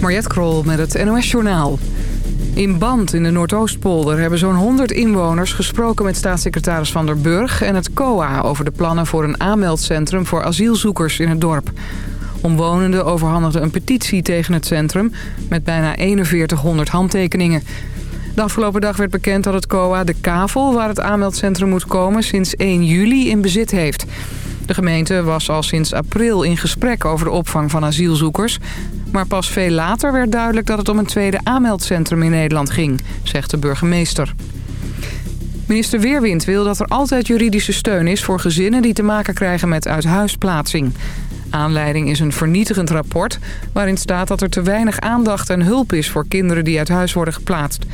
Mariette Krol met het NOS Journaal. In Band in de Noordoostpolder hebben zo'n 100 inwoners gesproken met staatssecretaris Van der Burg en het COA... over de plannen voor een aanmeldcentrum voor asielzoekers in het dorp. Omwonenden overhandigden een petitie tegen het centrum met bijna 4100 handtekeningen. De afgelopen dag werd bekend dat het COA de kavel waar het aanmeldcentrum moet komen sinds 1 juli in bezit heeft... De gemeente was al sinds april in gesprek over de opvang van asielzoekers. Maar pas veel later werd duidelijk dat het om een tweede aanmeldcentrum in Nederland ging, zegt de burgemeester. Minister Weerwind wil dat er altijd juridische steun is voor gezinnen die te maken krijgen met uithuisplaatsing. Aanleiding is een vernietigend rapport waarin staat dat er te weinig aandacht en hulp is voor kinderen die uit huis worden geplaatst.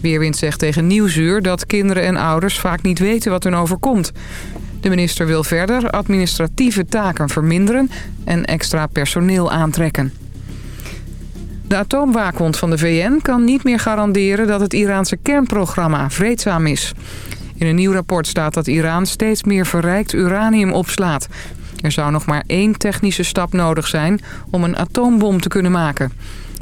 Weerwind zegt tegen Nieuwsuur dat kinderen en ouders vaak niet weten wat hun overkomt. De minister wil verder administratieve taken verminderen en extra personeel aantrekken. De atoomwaakhond van de VN kan niet meer garanderen dat het Iraanse kernprogramma vreedzaam is. In een nieuw rapport staat dat Iran steeds meer verrijkt uranium opslaat. Er zou nog maar één technische stap nodig zijn om een atoombom te kunnen maken.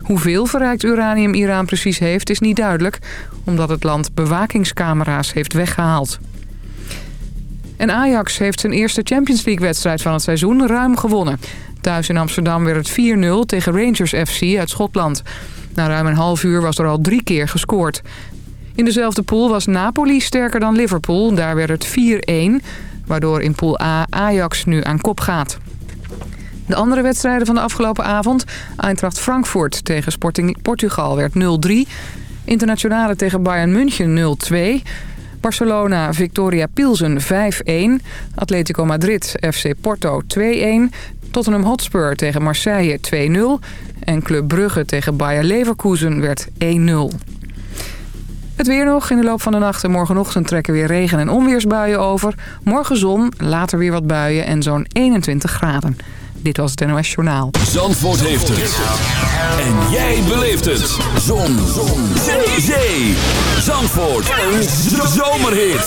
Hoeveel verrijkt uranium Iran precies heeft is niet duidelijk... omdat het land bewakingscamera's heeft weggehaald. En Ajax heeft zijn eerste Champions League-wedstrijd van het seizoen ruim gewonnen. Thuis in Amsterdam werd het 4-0 tegen Rangers FC uit Schotland. Na ruim een half uur was er al drie keer gescoord. In dezelfde pool was Napoli sterker dan Liverpool. Daar werd het 4-1, waardoor in pool A Ajax nu aan kop gaat. De andere wedstrijden van de afgelopen avond... Eintracht Frankfurt tegen Sporting Portugal werd 0-3... Internationale tegen Bayern München 0-2... Barcelona Victoria Pilsen 5-1. Atletico Madrid FC Porto 2-1. Tottenham Hotspur tegen Marseille 2-0. En Club Brugge tegen Bayer Leverkusen werd 1-0. Het weer nog. In de loop van de nacht en morgenochtend trekken weer regen- en onweersbuien over. Morgen zon, later weer wat buien en zo'n 21 graden. Dit was het NOS Journaal. Zandvoort heeft het. En jij beleeft het. Zon. Zon. Zee. Zandvoort. Een zomerhit.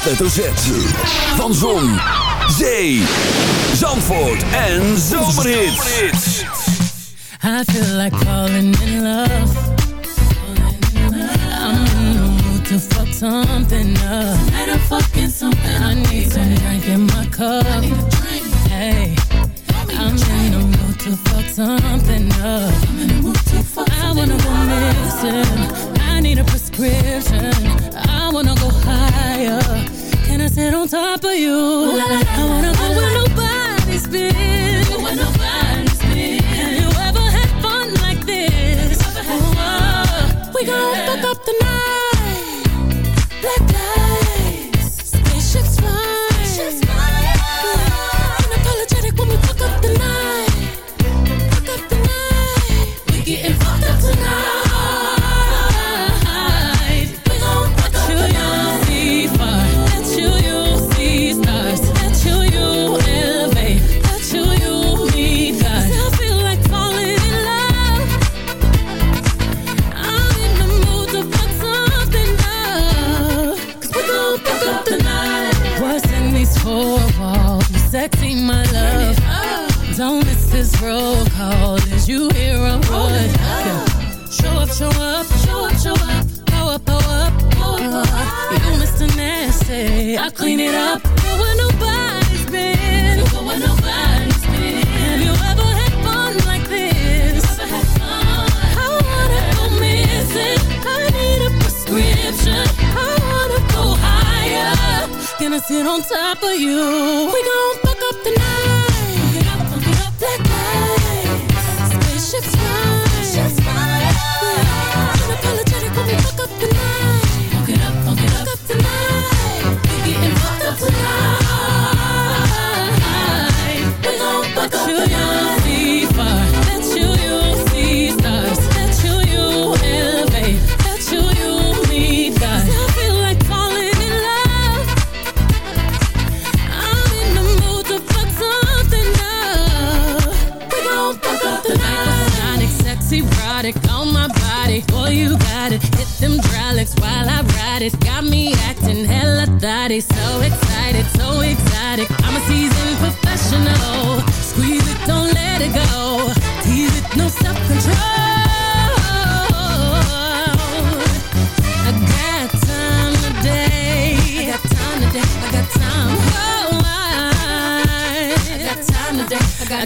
Hoofdletter Z. Van Zon, Zee, Zandvoort en Zomerhits. I feel like falling in love. I'm in the mood to fuck something up. fucking something. I need some drink in my cup. Hey, I'm in the mood to fuck something up. I wanna go missing. I need a prescription. I wanna go higher. Sit on top of you? I wanna go where nobody's been.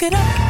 Look it up.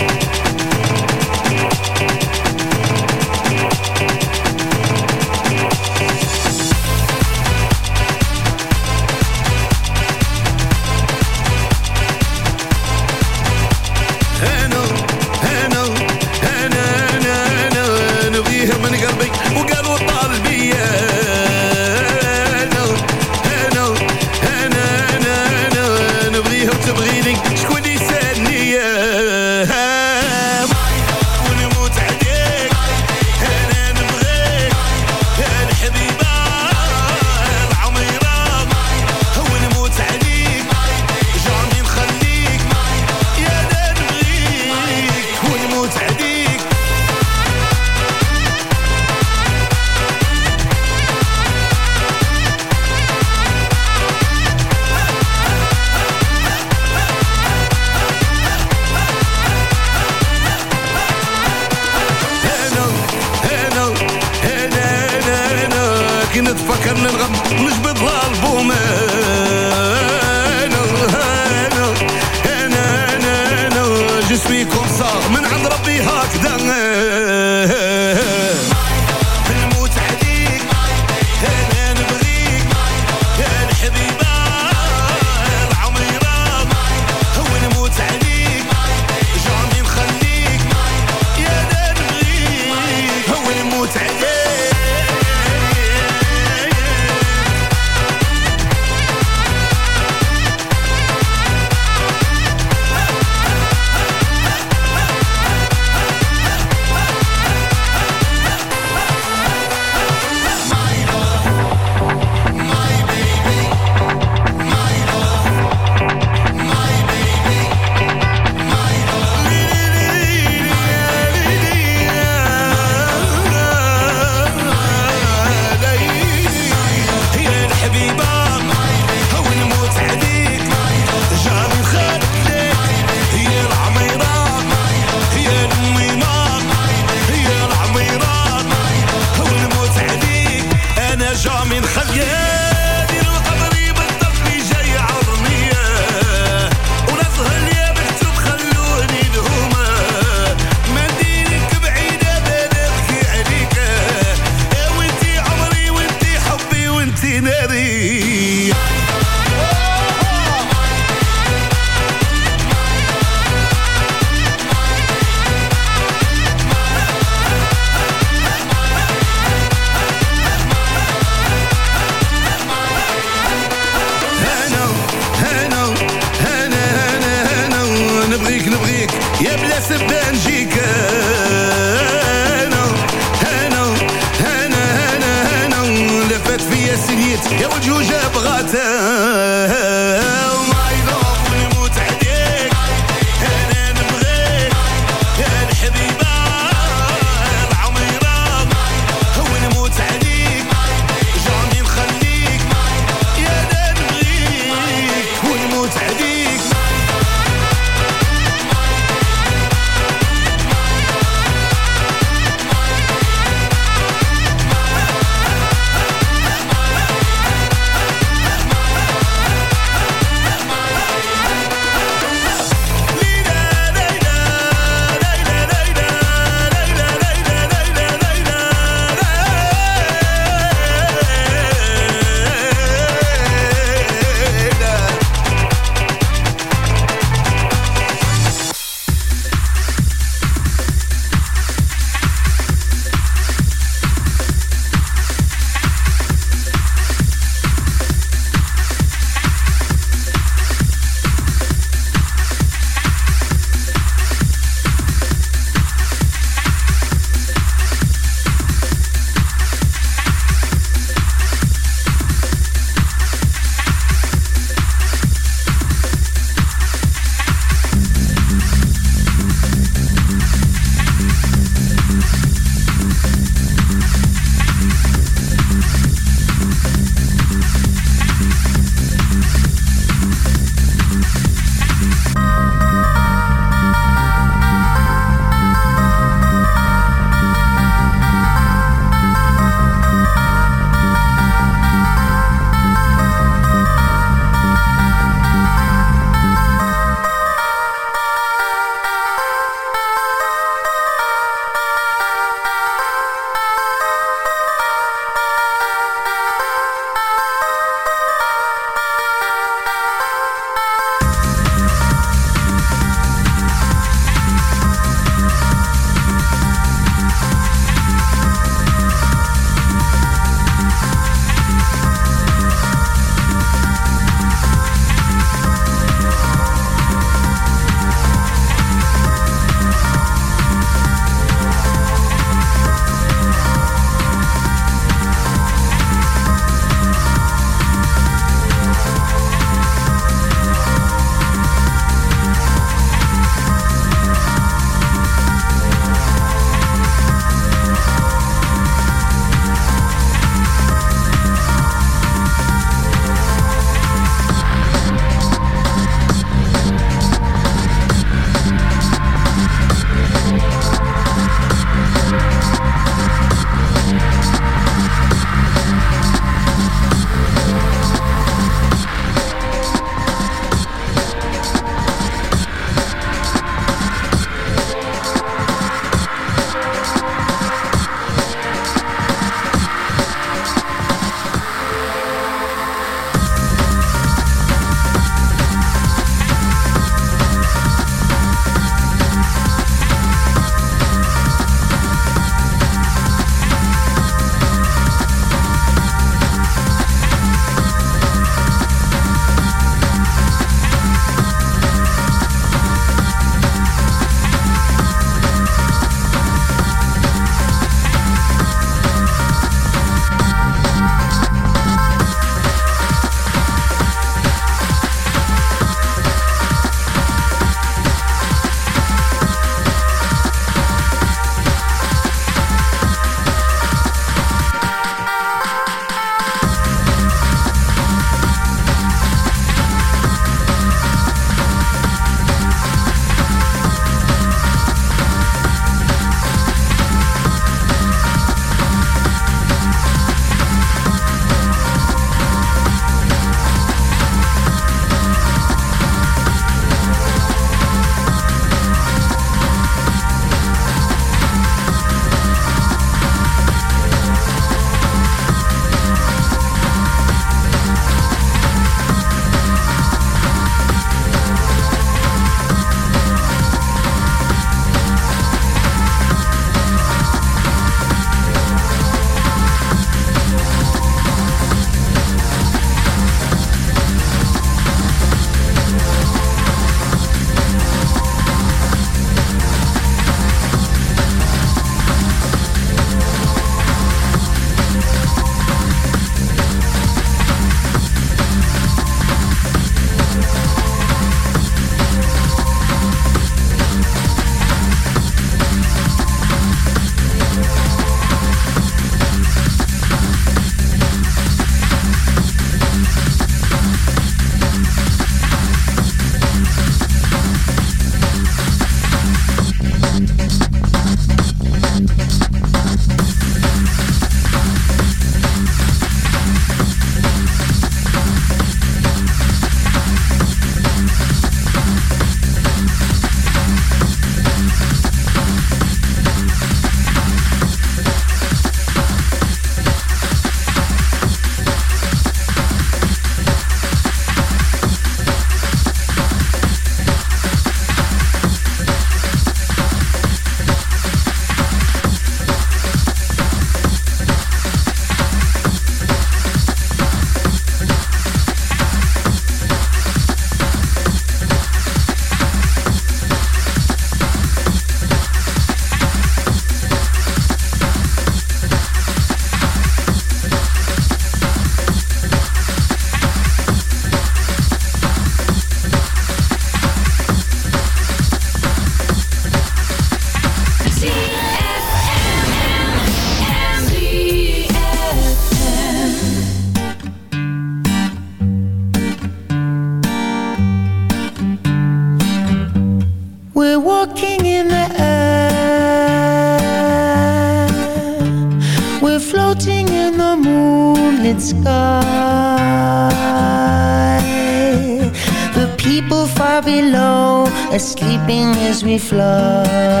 Sleeping as we fly.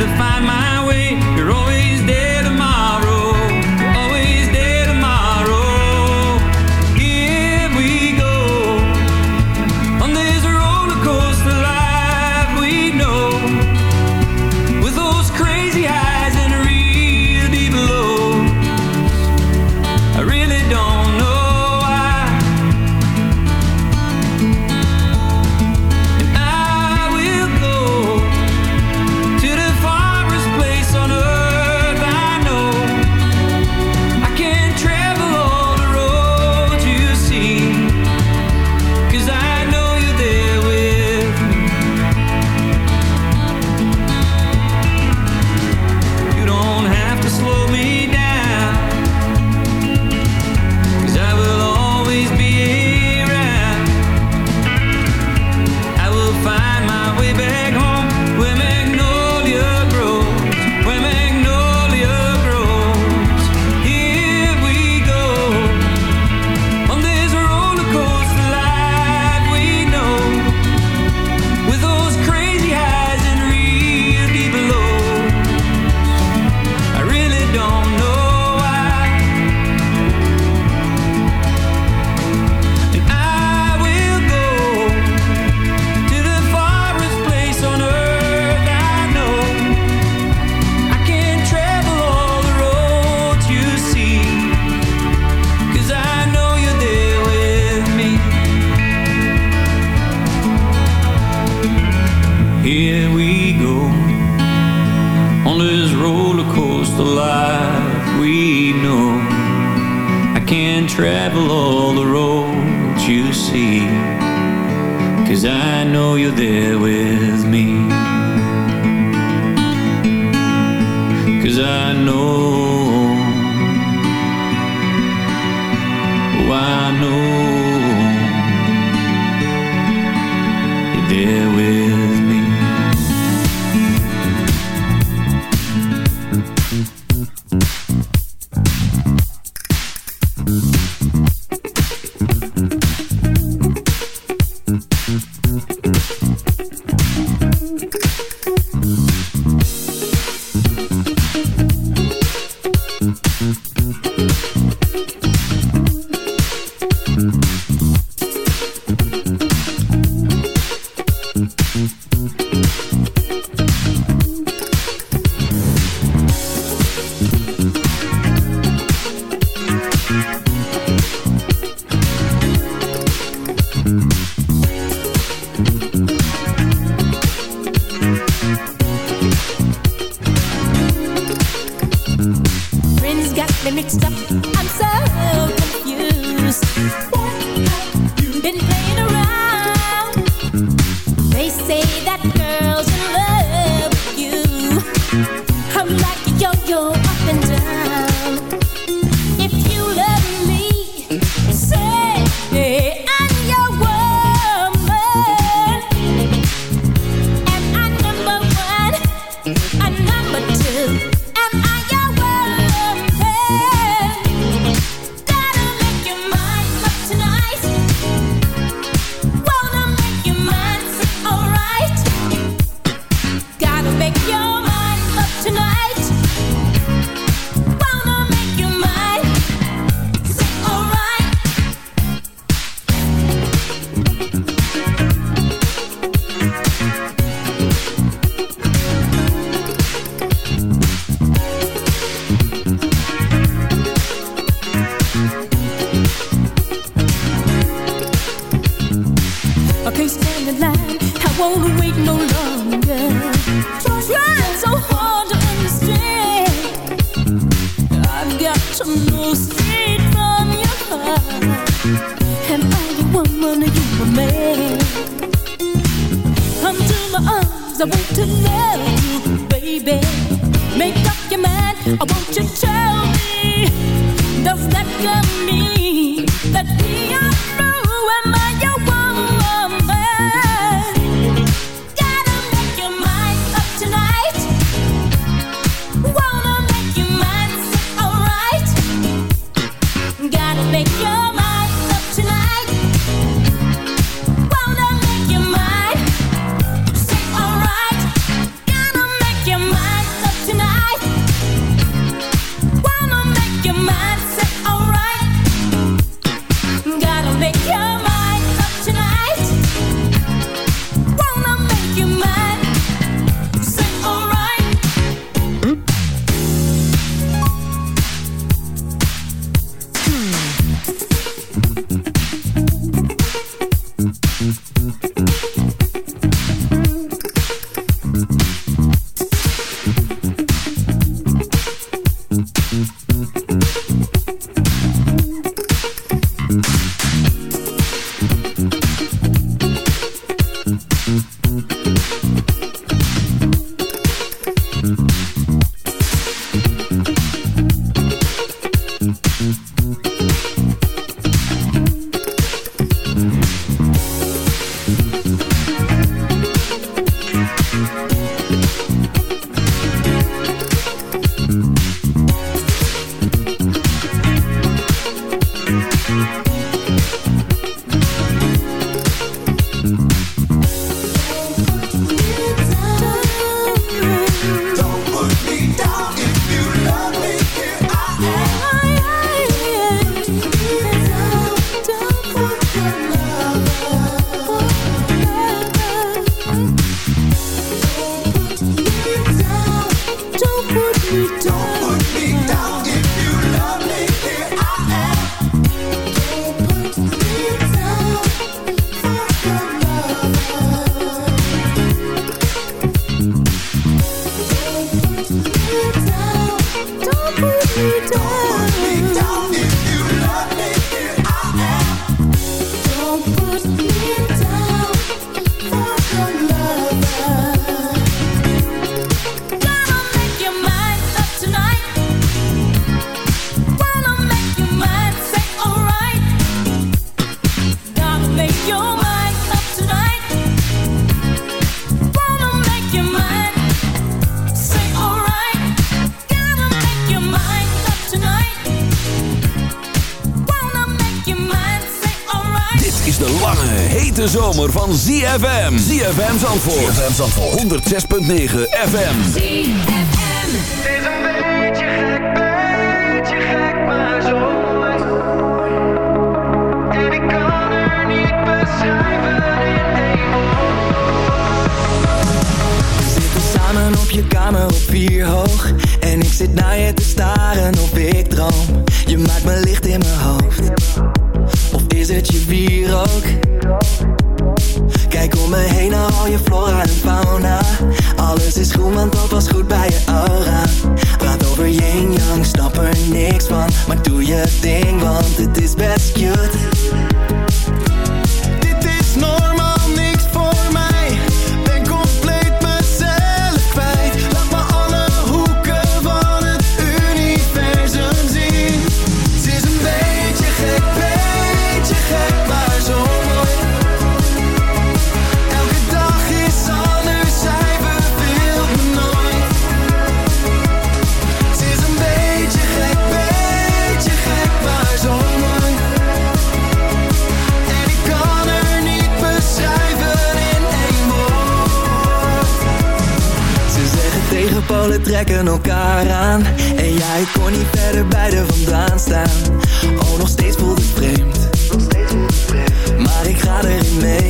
to find my I know één We zitten samen op je kamer op vier hoog. En ik zit naar je te staren of ik droom. Je maakt me licht in mijn hoofd. Of is het je wierook? Kijk om me heen naar al je flora en fauna. Alles is groen want dat was goed bij je aura. Praat over yin yang, snap er niks van. Maar doe je ding want het is best cute trekken elkaar aan. En jij kon niet verder bij de vandaan staan. Oh, nog steeds voelt het vreemd. Maar ik ga erin mee